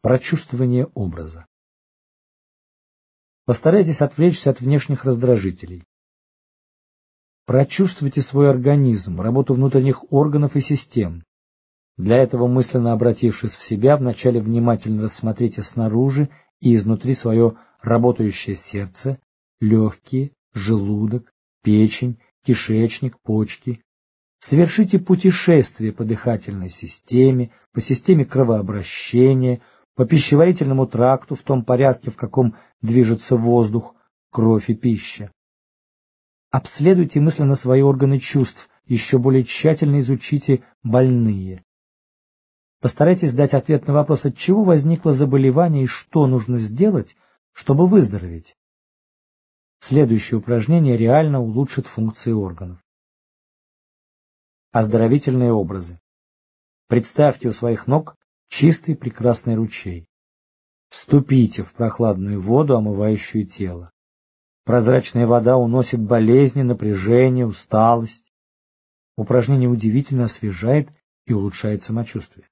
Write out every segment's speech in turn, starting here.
Прочувствование образа. Постарайтесь отвлечься от внешних раздражителей. Прочувствуйте свой организм, работу внутренних органов и систем. Для этого, мысленно обратившись в себя, вначале внимательно рассмотрите снаружи и изнутри свое работающее сердце, легкие, желудок, печень, кишечник, почки. Совершите путешествие по дыхательной системе, по системе кровообращения, по пищеварительному тракту в том порядке, в каком движется воздух, кровь и пища. Обследуйте мысленно свои органы чувств, еще более тщательно изучите больные. Постарайтесь дать ответ на вопрос, от чего возникло заболевание и что нужно сделать, чтобы выздороветь. Следующее упражнение реально улучшит функции органов. Оздоровительные образы. Представьте у своих ног чистый прекрасный ручей. Вступите в прохладную воду, омывающую тело. Прозрачная вода уносит болезни, напряжение, усталость. Упражнение удивительно освежает и улучшает самочувствие.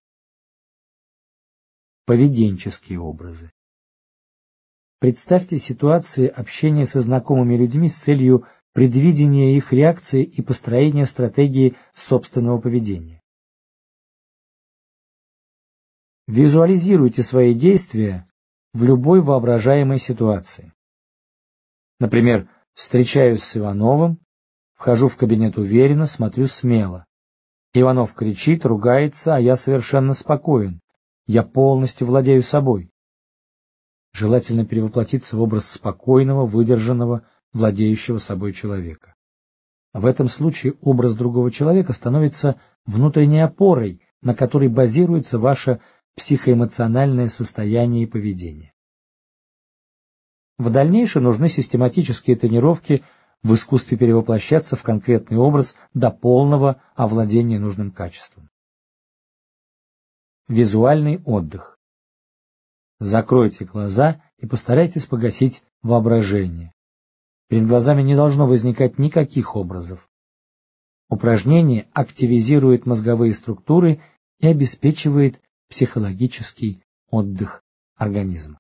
Поведенческие образы. Представьте ситуации общения со знакомыми людьми с целью предвидения их реакции и построения стратегии собственного поведения. Визуализируйте свои действия в любой воображаемой ситуации. Например, встречаюсь с Ивановым, вхожу в кабинет уверенно, смотрю смело. Иванов кричит, ругается, а я совершенно спокоен. Я полностью владею собой. Желательно перевоплотиться в образ спокойного, выдержанного, владеющего собой человека. В этом случае образ другого человека становится внутренней опорой, на которой базируется ваше психоэмоциональное состояние и поведение. В дальнейшем нужны систематические тренировки в искусстве перевоплощаться в конкретный образ до полного овладения нужным качеством. Визуальный отдых. Закройте глаза и постарайтесь погасить воображение. Перед глазами не должно возникать никаких образов. Упражнение активизирует мозговые структуры и обеспечивает психологический отдых организма.